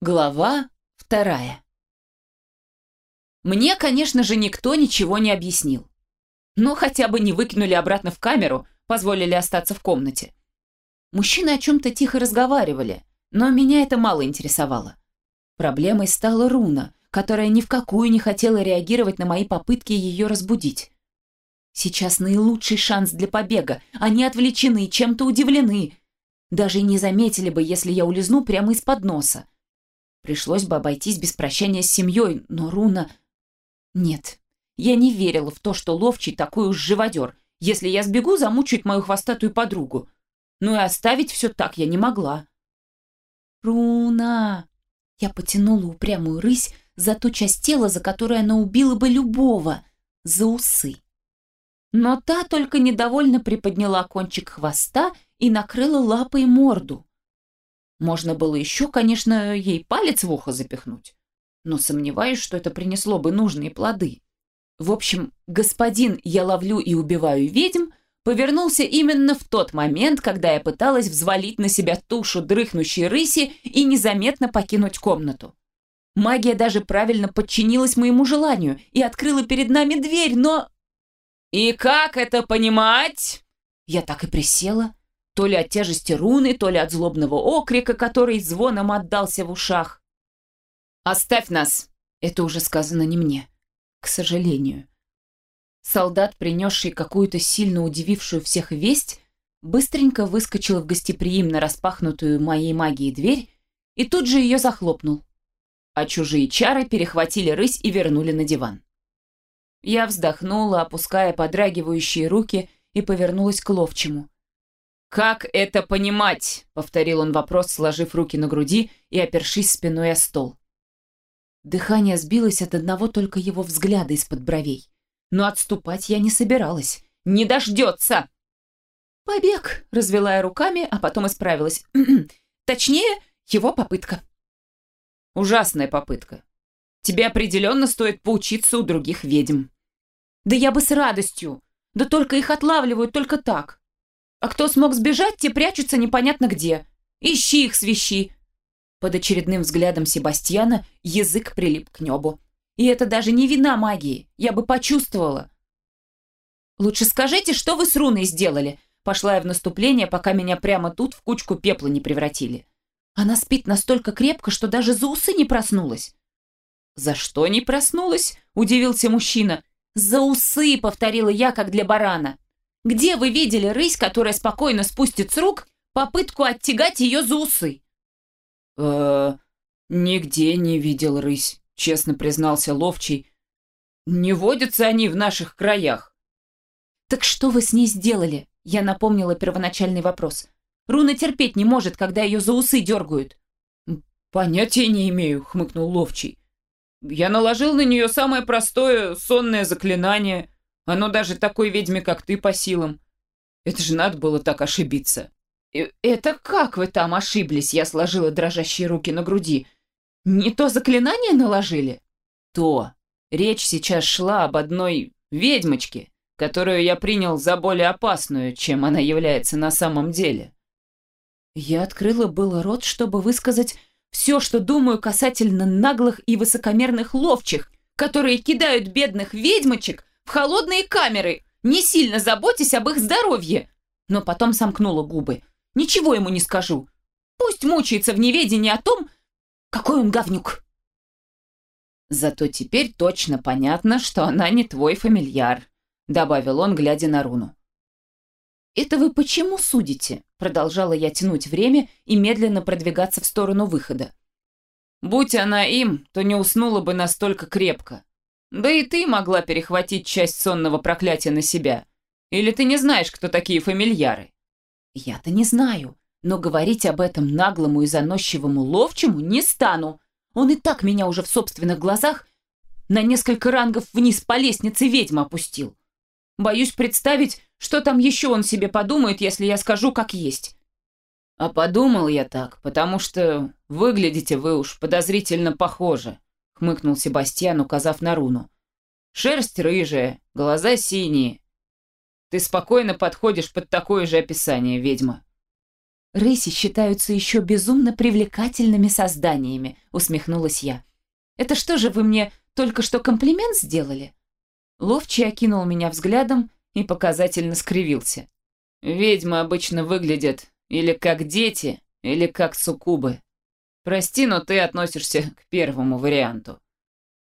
Глава вторая. Мне, конечно же, никто ничего не объяснил. Но хотя бы не выкинули обратно в камеру, позволили остаться в комнате. Мужчины о чем-то тихо разговаривали, но меня это мало интересовало. Проблемой стала Руна, которая ни в какую не хотела реагировать на мои попытки ее разбудить. Сейчас наилучший шанс для побега. Они отвлечены, чем-то удивлены. Даже не заметили бы, если я улизну прямо из-под носа. Пришлось бы обойтись без прощания с семьей, но Руна... Нет, я не верила в то, что Ловчий такой уж живодер. Если я сбегу, замучает мою хвостатую подругу. Ну и оставить все так я не могла. «Руна!» Я потянула упрямую рысь за ту часть тела, за которую она убила бы любого, за усы. Но та только недовольно приподняла кончик хвоста и накрыла лапой морду. Можно было еще, конечно, ей палец в ухо запихнуть, но сомневаюсь, что это принесло бы нужные плоды. В общем, господин «Я ловлю и убиваю ведьм» повернулся именно в тот момент, когда я пыталась взвалить на себя тушу дрыхнущей рыси и незаметно покинуть комнату. Магия даже правильно подчинилась моему желанию и открыла перед нами дверь, но... «И как это понимать?» Я так и присела, то ли от тяжести руны, то ли от злобного окрика, который звоном отдался в ушах. «Оставь нас!» Это уже сказано не мне. К сожалению. Солдат, принесший какую-то сильно удивившую всех весть, быстренько выскочил в гостеприимно распахнутую моей магией дверь и тут же ее захлопнул. А чужие чары перехватили рысь и вернули на диван. Я вздохнула, опуская подрагивающие руки, и повернулась к ловчему. «Как это понимать?» — повторил он вопрос, сложив руки на груди и опершись спиной о стол. Дыхание сбилось от одного только его взгляда из-под бровей. Но отступать я не собиралась. «Не дождется!» «Побег!» — развела я руками, а потом исправилась. Точнее, его попытка. «Ужасная попытка. Тебе определенно стоит поучиться у других ведьм». «Да я бы с радостью. Да только их отлавливают только так. А кто смог сбежать, те прячутся непонятно где. Ищи их, свищи!» Под очередным взглядом Себастьяна язык прилип к небу. И это даже не вина магии, я бы почувствовала. «Лучше скажите, что вы с руной сделали?» Пошла я в наступление, пока меня прямо тут в кучку пепла не превратили. Она спит настолько крепко, что даже за усы не проснулась. «За что не проснулась?» – удивился мужчина. «За усы!» – повторила я, как для барана. Где вы видели рысь, которая спокойно спустит с рук попытку оттягать ее за усы? э нигде не видел рысь, честно признался Ловчий. Не водятся они в наших краях. Так что вы с ней сделали? Я напомнила первоначальный вопрос. Руна терпеть не может, когда ее за усы дергают. Понятия не имею, хмыкнул Ловчий. Я наложил на нее самое простое сонное заклинание — оно даже такой ведьме, как ты, по силам. Это же надо было так ошибиться. «Это как вы там ошиблись?» Я сложила дрожащие руки на груди. «Не то заклинание наложили?» «То. Речь сейчас шла об одной ведьмочке, которую я принял за более опасную, чем она является на самом деле». Я открыла было рот, чтобы высказать все, что думаю касательно наглых и высокомерных ловчих, которые кидают бедных ведьмочек в холодные камеры, не сильно заботясь об их здоровье. Но потом сомкнула губы. Ничего ему не скажу. Пусть мучается в неведении о том, какой он говнюк. Зато теперь точно понятно, что она не твой фамильяр, добавил он, глядя на руну. «Это вы почему судите?» Продолжала я тянуть время и медленно продвигаться в сторону выхода. «Будь она им, то не уснула бы настолько крепко. Да и ты могла перехватить часть сонного проклятия на себя. Или ты не знаешь, кто такие фамильяры? Я-то не знаю, но говорить об этом наглому и заносчивому ловчему не стану. Он и так меня уже в собственных глазах на несколько рангов вниз по лестнице ведьма опустил. Боюсь представить, что там еще он себе подумает, если я скажу, как есть. А подумал я так, потому что выглядите вы уж подозрительно похоже хмыкнул Себастьян, указав на руну. «Шерсть рыжая, глаза синие. Ты спокойно подходишь под такое же описание, ведьма». Рыси считаются еще безумно привлекательными созданиями, усмехнулась я. Это что же вы мне только что комплимент сделали? Ловчий окинул меня взглядом и показательно скривился. Ведьмы обычно выглядят или как дети, или как суккубы. Прости, но ты относишься к первому варианту.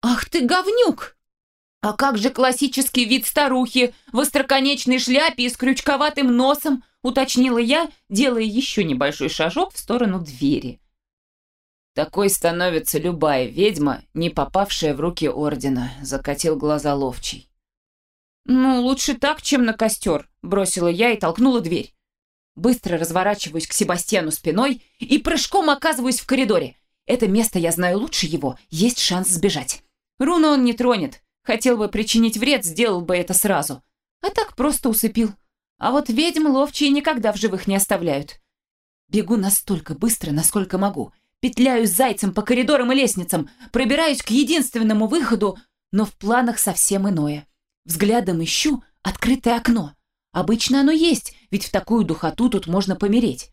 Ах ты говнюк! А как же классический вид старухи в остроконечной шляпе и с крючковатым носом, уточнила я, делая еще небольшой шажок в сторону двери. Такой становится любая ведьма, не попавшая в руки ордена, закатил глаза ловчий. Ну, лучше так, чем на костер, бросила я и толкнула дверь. Быстро разворачиваюсь к Себастьяну спиной и прыжком оказываюсь в коридоре. Это место я знаю лучше его, есть шанс сбежать. Руну он не тронет, Хотел бы причинить вред, сделал бы это сразу. А так просто усыпил. А вот ведьм ловчие никогда в живых не оставляют. Бегу настолько быстро, насколько могу. Петляю зайцем по коридорам и лестницам, пробираюсь к единственному выходу, но в планах совсем иное. Взглядом ищу открытое окно. Обычно оно есть, ведь в такую духоту тут можно помереть.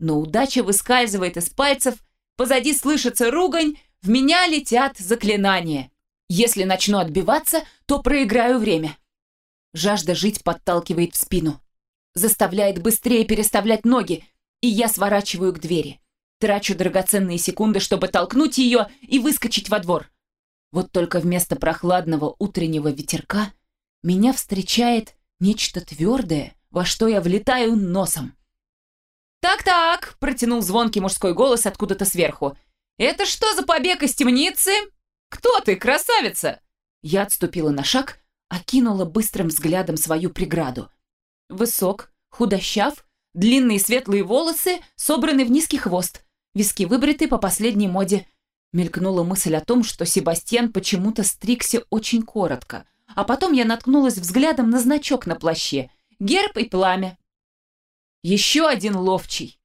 Но удача выскальзывает из пальцев, позади слышится ругань, в меня летят заклинания. Если начну отбиваться, то проиграю время. Жажда жить подталкивает в спину. Заставляет быстрее переставлять ноги, и я сворачиваю к двери. Трачу драгоценные секунды, чтобы толкнуть ее и выскочить во двор. Вот только вместо прохладного утреннего ветерка меня встречает нечто твердое, во что я влетаю носом. «Так-так», — протянул звонкий мужской голос откуда-то сверху. «Это что за побег из темницы?» «Кто ты, красавица?» Я отступила на шаг, окинула быстрым взглядом свою преграду. Высок, худощав, длинные светлые волосы, собраны в низкий хвост, виски выбриты по последней моде. Мелькнула мысль о том, что Себастьян почему-то стригся очень коротко, а потом я наткнулась взглядом на значок на плаще. Герб и пламя. Еще один ловчий.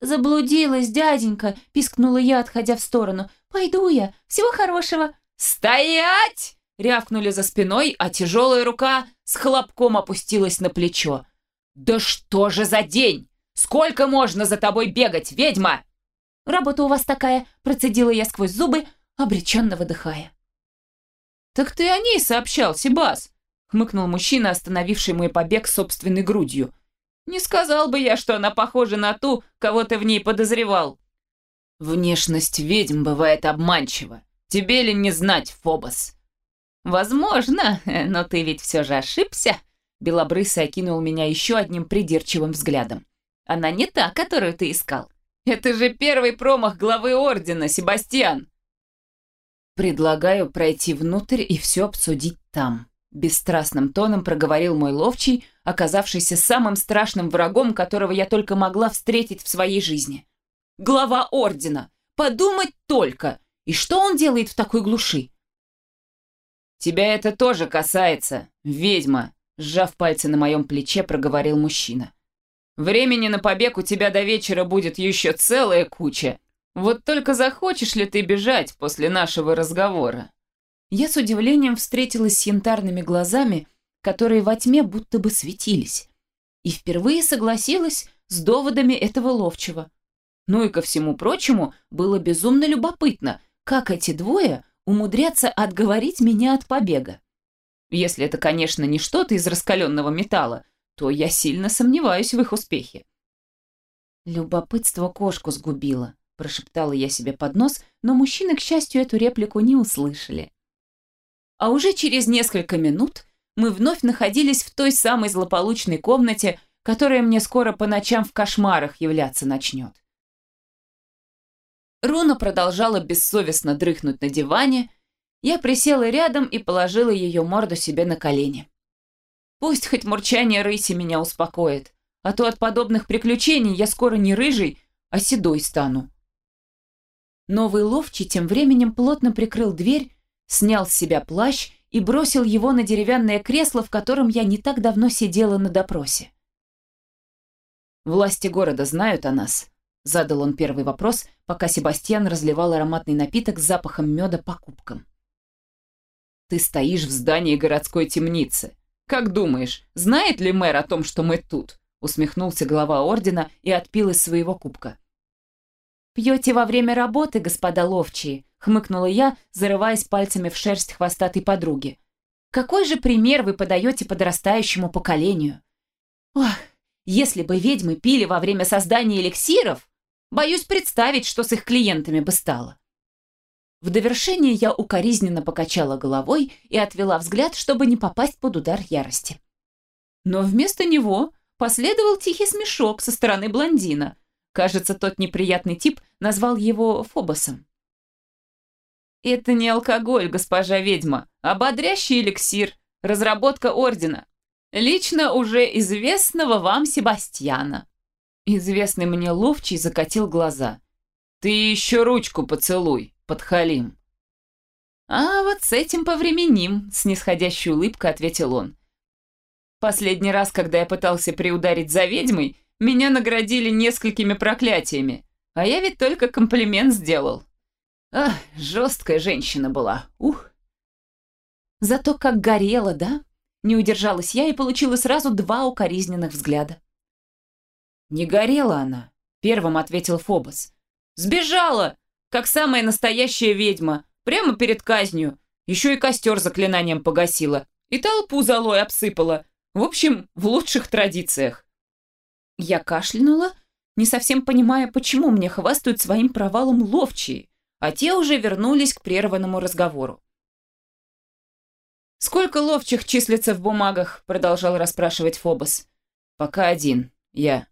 «Заблудилась, дяденька!» – пискнула я, отходя в сторону. «Пойду я. Всего хорошего». «Стоять!» — рявкнули за спиной, а тяжелая рука с хлопком опустилась на плечо. «Да что же за день? Сколько можно за тобой бегать, ведьма?» «Работа у вас такая», — процедила я сквозь зубы, обреченно выдыхая. «Так ты о ней сообщал, Себас», — хмыкнул мужчина, остановивший мой побег собственной грудью. «Не сказал бы я, что она похожа на ту, кого ты в ней подозревал». Внешность ведьм бывает обманчива. Тебе ли не знать, Фобос? Возможно, но ты ведь все же ошибся. Белобрысый окинул меня еще одним придирчивым взглядом. Она не та, которую ты искал. Это же первый промах главы Ордена, Себастьян. Предлагаю пройти внутрь и все обсудить там. Бесстрастным тоном проговорил мой ловчий, оказавшийся самым страшным врагом, которого я только могла встретить в своей жизни глава ордена. Подумать только! И что он делает в такой глуши? «Тебя это тоже касается, ведьма», — сжав пальцы на моем плече, проговорил мужчина. «Времени на побег у тебя до вечера будет еще целая куча. Вот только захочешь ли ты бежать после нашего разговора?» Я с удивлением встретилась с янтарными глазами, которые во тьме будто бы светились, и впервые согласилась с доводами этого ловчего. Ну и ко всему прочему, было безумно любопытно, как эти двое умудрятся отговорить меня от побега. Если это, конечно, не что-то из раскаленного металла, то я сильно сомневаюсь в их успехе. «Любопытство кошку сгубило», – прошептала я себе под нос, но мужчины, к счастью, эту реплику не услышали. А уже через несколько минут мы вновь находились в той самой злополучной комнате, которая мне скоро по ночам в кошмарах являться начнет. Руна продолжала бессовестно дрыхнуть на диване. Я присела рядом и положила ее морду себе на колени. Пусть хоть мурчание рыси меня успокоит, а то от подобных приключений я скоро не рыжий, а седой стану. Новый ловчий тем временем плотно прикрыл дверь, снял с себя плащ и бросил его на деревянное кресло, в котором я не так давно сидела на допросе. «Власти города знают о нас?» Задал он первый вопрос, пока Себастьян разливал ароматный напиток с запахом меда по кубкам. «Ты стоишь в здании городской темницы. Как думаешь, знает ли мэр о том, что мы тут?» усмехнулся глава ордена и отпил из своего кубка. «Пьете во время работы, господа ловчие», — хмыкнула я, зарываясь пальцами в шерсть хвостатой подруги. «Какой же пример вы подаете подрастающему поколению? Ох, если бы ведьмы пили во время создания эликсиров, боюсь представить, что с их клиентами бы стало». В довершение я укоризненно покачала головой и отвела взгляд, чтобы не попасть под удар ярости. Но вместо него последовал тихий смешок со стороны блондина. Кажется, тот неприятный тип назвал его Фобосом. «Это не алкоголь, госпожа ведьма, а бодрящий эликсир, разработка ордена. Лично уже известного вам Себастьяна». Известный мне ловчий закатил глаза. «Ты еще ручку поцелуй, подхалим». «А вот с этим повременим», — с нисходящей улыбкой ответил он. Последний раз, когда я пытался приударить за ведьмой, меня наградили несколькими проклятиями. А я ведь только комплимент сделал. Ах, жесткая женщина была. Ух. Зато как горела, да? Не удержалась я и получила сразу два укоризненных взгляда. «Не горела она», — первым ответил Фобос. «Сбежала, как самая настоящая ведьма, прямо перед казнью. Еще и костер заклинанием погасила, и толпу золой обсыпала, в общем, в лучших традициях. Я кашлянула, не совсем понимая, почему мне хвастают своим провалом ловчие, а те уже вернулись к прерванному разговору. «Сколько ловчих числится в бумагах?» – продолжал расспрашивать Фобос. «Пока один, я.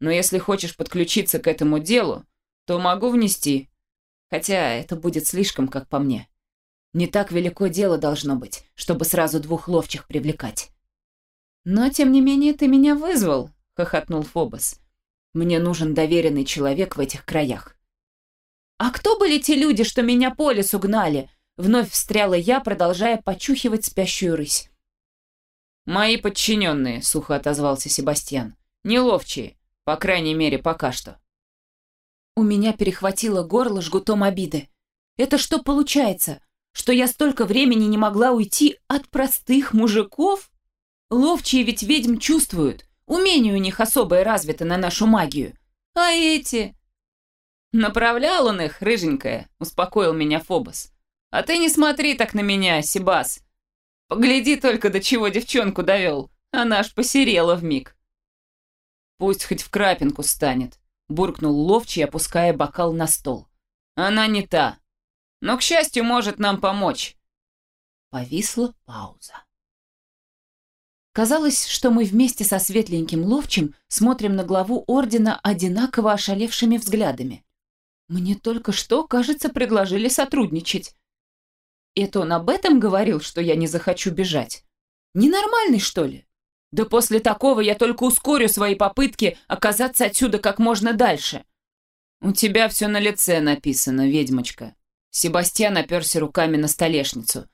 Но если хочешь подключиться к этому делу, то могу внести. Хотя это будет слишком, как по мне. Не так велико дело должно быть, чтобы сразу двух ловчих привлекать. «Но, тем не менее, ты меня вызвал», — хохотнул Фобос. «Мне нужен доверенный человек в этих краях». «А кто были те люди, что меня по лесу гнали?» Вновь встряла я, продолжая почухивать спящую рысь. «Мои подчиненные», — сухо отозвался Себастьян. «Неловчие, по крайней мере, пока что». У меня перехватило горло жгутом обиды. «Это что получается? Что я столько времени не могла уйти от простых мужиков?» Ловчие ведь ведьм чувствуют. Умение у них особое развито на нашу магию. А эти... Направлял он их, рыженькая, успокоил меня Фобос. А ты не смотри так на меня, Сибас. Погляди только, до чего девчонку довел. Она аж посерела вмиг. Пусть хоть в крапинку станет, буркнул ловчий, опуская бокал на стол. Она не та. Но, к счастью, может нам помочь. Повисла пауза. Казалось, что мы вместе со светленьким ловчим смотрим на главу ордена одинаково ошалевшими взглядами. Мне только что, кажется, предложили сотрудничать. Это он об этом говорил, что я не захочу бежать? Ненормальный, что ли? Да после такого я только ускорю свои попытки оказаться отсюда как можно дальше. У тебя все на лице написано, ведьмочка. Себастьян оперся руками на столешницу.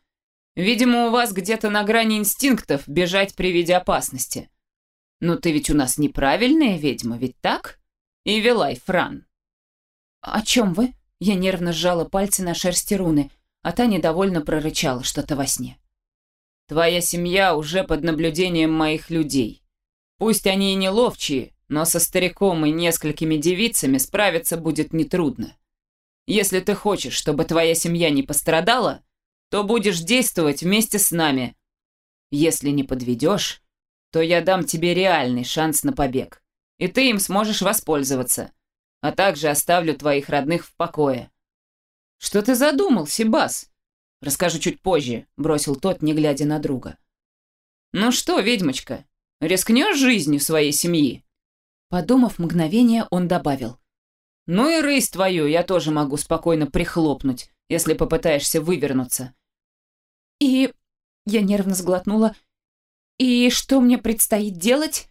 Видимо, у вас где-то на грани инстинктов бежать при виде опасности. Но ты ведь у нас неправильная ведьма, ведь так? И Вилай, Фран. О чем вы? Я нервно сжала пальцы на шерсти руны, а та недовольно прорычала что-то во сне. Твоя семья уже под наблюдением моих людей. Пусть они и не ловчие, но со стариком и несколькими девицами справиться будет нетрудно. Если ты хочешь, чтобы твоя семья не пострадала, то будешь действовать вместе с нами. Если не подведешь, то я дам тебе реальный шанс на побег, и ты им сможешь воспользоваться, а также оставлю твоих родных в покое». «Что ты задумал, Сибас?» «Расскажу чуть позже», — бросил тот, не глядя на друга. «Ну что, ведьмочка, рискнешь жизнью своей семьи?» Подумав мгновение, он добавил. «Ну и рысь твою я тоже могу спокойно прихлопнуть, если попытаешься вывернуться. И... Я нервно сглотнула. И что мне предстоит делать?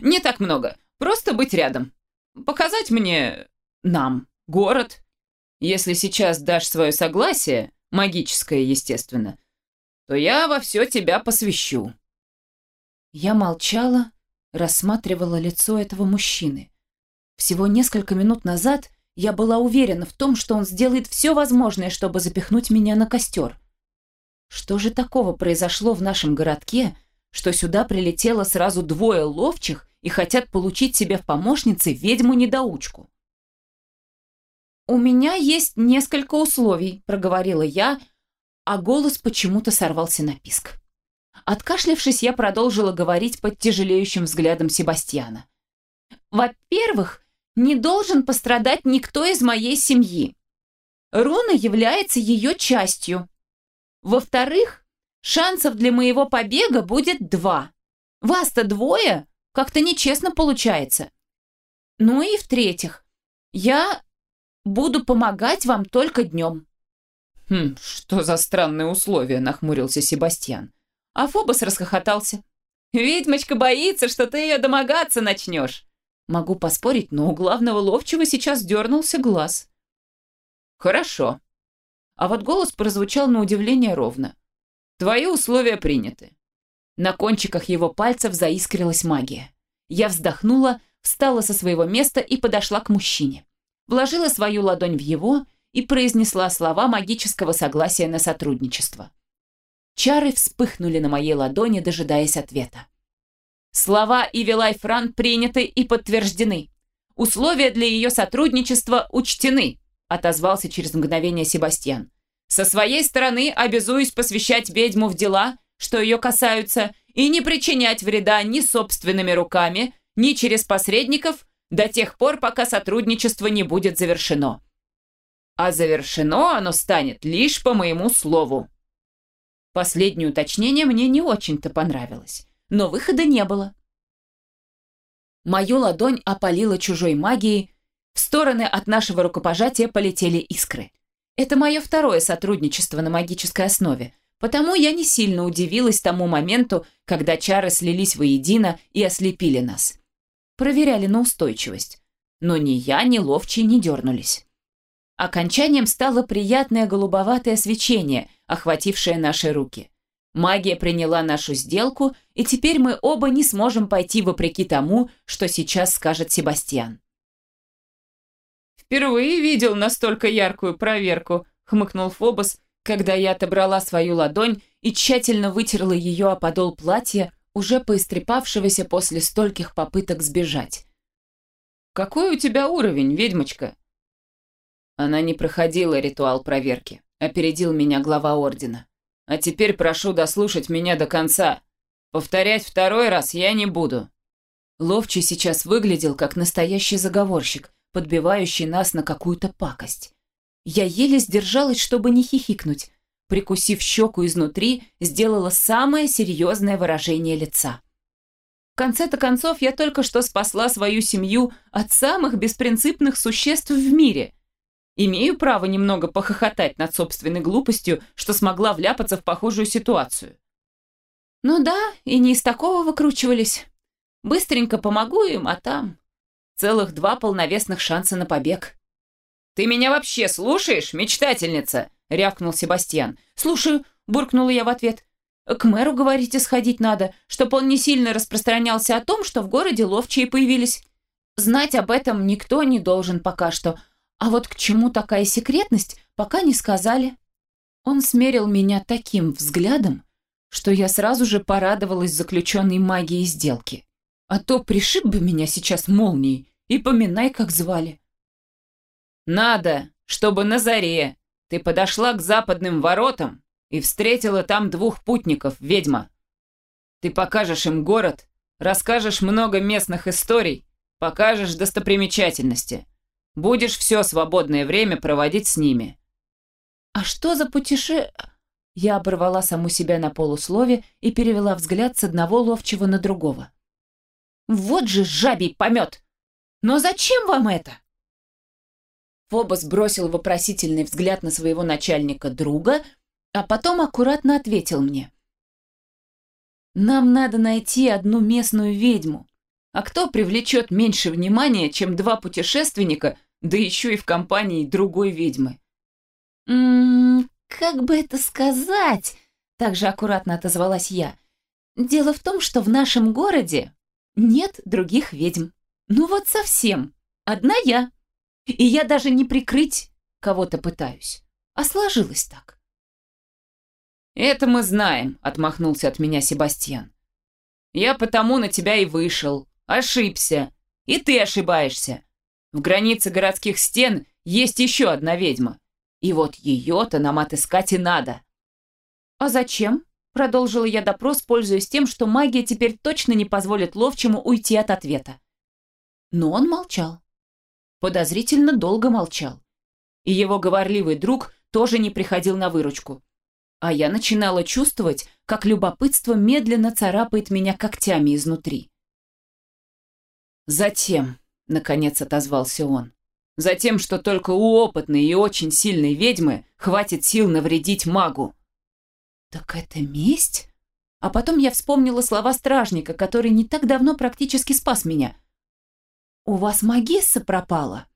Не так много. Просто быть рядом. Показать мне... нам. Город. Если сейчас дашь свое согласие, магическое, естественно, то я во все тебя посвящу. Я молчала, рассматривала лицо этого мужчины. Всего несколько минут назад я была уверена в том, что он сделает все возможное, чтобы запихнуть меня на костер. Что же такого произошло в нашем городке, что сюда прилетело сразу двое ловчих и хотят получить себе в помощницы ведьму-недоучку. «У меня есть несколько условий», — проговорила я, а голос почему-то сорвался на писк. Откашлявшись, я продолжила говорить под тяжелеющим взглядом Себастьяна. «Во-первых, не должен пострадать никто из моей семьи. Руна является ее частью. Во-вторых, шансов для моего побега будет два. Вас-то двое, как-то нечестно получается. Ну и в-третьих, я буду помогать вам только днем». «Хм, что за странные условия?» – нахмурился Себастьян. А Фобос расхохотался. «Ведьмочка боится, что ты ее домогаться начнешь». Могу поспорить, но у главного ловчего сейчас дернулся глаз. «Хорошо». А вот голос прозвучал на удивление ровно. «Твои условия приняты». На кончиках его пальцев заискрилась магия. Я вздохнула, встала со своего места и подошла к мужчине. Вложила свою ладонь в его и произнесла слова магического согласия на сотрудничество. Чары вспыхнули на моей ладони, дожидаясь ответа. Слова Ивилай Фран приняты и подтверждены. Условия для ее сотрудничества учтены, отозвался через мгновение Себастьян. Со своей стороны обязуюсь посвящать ведьму в дела, что ее касаются, и не причинять вреда ни собственными руками, ни через посредников до тех пор, пока сотрудничество не будет завершено. А завершено оно станет лишь по моему слову. Последнее уточнение мне не очень-то понравилось, но выхода не было. Мою ладонь опалила чужой магией, в стороны от нашего рукопожатия полетели искры. Это мое второе сотрудничество на магической основе, потому я не сильно удивилась тому моменту, когда чары слились воедино и ослепили нас. Проверяли на устойчивость. Но ни я, ни ловчий не дернулись. Окончанием стало приятное голубоватое свечение, охватившее наши руки. Магия приняла нашу сделку, и теперь мы оба не сможем пойти вопреки тому, что сейчас скажет Себастьян. «Впервые видел настолько яркую проверку», — хмыкнул Фобос, когда я отобрала свою ладонь и тщательно вытерла ее о подол платья, уже поистрепавшегося после стольких попыток сбежать. «Какой у тебя уровень, ведьмочка?» Она не проходила ритуал проверки. Опередил меня глава ордена. А теперь прошу дослушать меня до конца. Повторять второй раз я не буду. Ловчий сейчас выглядел как настоящий заговорщик, подбивающий нас на какую-то пакость. Я еле сдержалась, чтобы не хихикнуть. Прикусив щеку изнутри, сделала самое серьезное выражение лица. В конце-то концов, я только что спасла свою семью от самых беспринципных существ в мире – Имею право немного похохотать над собственной глупостью, что смогла вляпаться в похожую ситуацию. Ну да, и не из такого выкручивались. Быстренько помогу им, а там... Целых два полновесных шанса на побег. «Ты меня вообще слушаешь, мечтательница?» — рявкнул Себастьян. «Слушаю», — буркнула я в ответ. «К мэру, говорите, сходить надо, чтобы он не сильно распространялся о том, что в городе ловчие появились. Знать об этом никто не должен пока что, а вот к чему такая секретность, пока не сказали. Он смерил меня таким взглядом, что я сразу же порадовалась заключенной магией сделки. А то пришиб бы меня сейчас молнией и поминай, как звали. «Надо, чтобы на заре ты подошла к западным воротам и встретила там двух путников, ведьма. Ты покажешь им город, расскажешь много местных историй, покажешь достопримечательности. Будешь все свободное время проводить с ними». «А что за путеше...» Я оборвала саму себя на полуслове и перевела взгляд с одного ловчего на другого. «Вот же жабий помет! Но зачем вам это?» Фобос бросил вопросительный взгляд на своего начальника друга, а потом аккуратно ответил мне. «Нам надо найти одну местную ведьму. А кто привлечет меньше внимания, чем два путешественника, да еще и в компании другой ведьмы? «М -м, как бы это сказать?» – также аккуратно отозвалась я. «Дело в том, что в нашем городе нет других ведьм. Ну вот совсем. Одна я. И я даже не прикрыть кого-то пытаюсь. А сложилось так». «Это мы знаем», – отмахнулся от меня Себастьян. «Я потому на тебя и вышел. Ошибся. И ты ошибаешься. В границе городских стен есть еще одна ведьма. И вот ее-то нам отыскать и надо. А зачем? Продолжила я допрос, пользуясь тем, что магия теперь точно не позволит ловчему уйти от ответа. Но он молчал. Подозрительно долго молчал. И его говорливый друг тоже не приходил на выручку. А я начинала чувствовать, как любопытство медленно царапает меня когтями изнутри. «Затем», — наконец отозвался он, «затем, что только у опытной и очень сильной ведьмы хватит сил навредить магу». «Так это месть?» А потом я вспомнила слова стражника, который не так давно практически спас меня. «У вас магисса пропала?»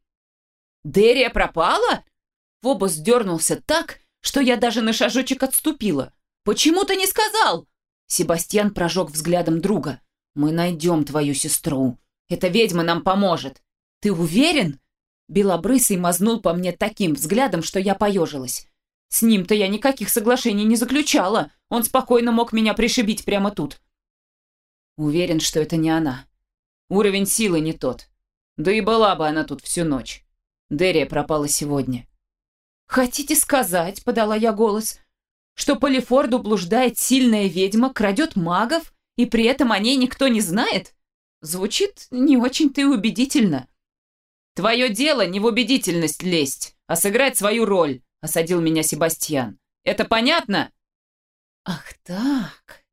«Дерия пропала?» Фобос дернулся так, что я даже на шажочек отступила. «Почему ты не сказал?» Себастьян прожег взглядом друга. «Мы найдем твою сестру. Эта ведьма нам поможет. Ты уверен?» Белобрысый мазнул по мне таким взглядом, что я поежилась. С ним-то я никаких соглашений не заключала. Он спокойно мог меня пришибить прямо тут. Уверен, что это не она. Уровень силы не тот. Да и была бы она тут всю ночь. Дерия пропала сегодня. «Хотите сказать, — подала я голос, — что по Лефорду блуждает сильная ведьма, крадет магов, и при этом о ней никто не знает? Звучит не очень-то и убедительно». «Твое дело не в убедительность лезть, а сыграть свою роль», — осадил меня Себастьян. «Это понятно?» «Ах так.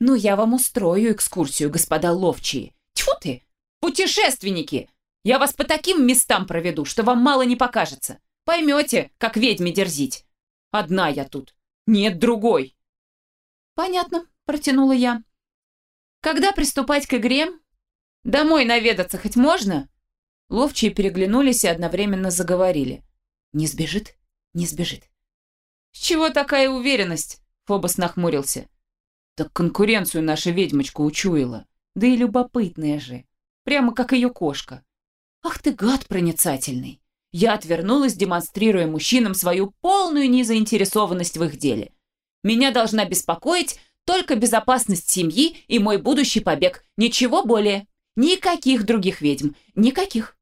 Ну, я вам устрою экскурсию, господа ловчие. Тьфу ты! Путешественники! Я вас по таким местам проведу, что вам мало не покажется. Поймете, как ведьме дерзить. Одна я тут. Нет другой. Понятно, протянула я. Когда приступать к игре? Домой наведаться хоть можно? Ловчие переглянулись и одновременно заговорили. Не сбежит? Не сбежит. С чего такая уверенность? Фобос нахмурился. Так конкуренцию наша ведьмочка учуяла. Да и любопытная же. Прямо как ее кошка. Ах ты гад проницательный. Я отвернулась, демонстрируя мужчинам свою полную незаинтересованность в их деле. Меня должна беспокоить только безопасность семьи и мой будущий побег. Ничего более. Никаких других ведьм. Никаких.